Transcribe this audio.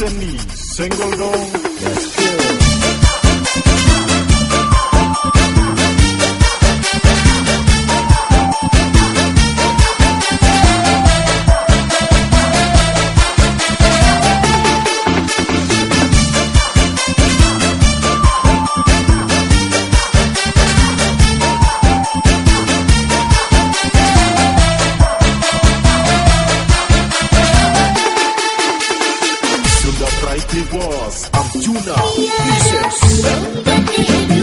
Send me single dong. Let's go. like the walls of Tuna. Pieces.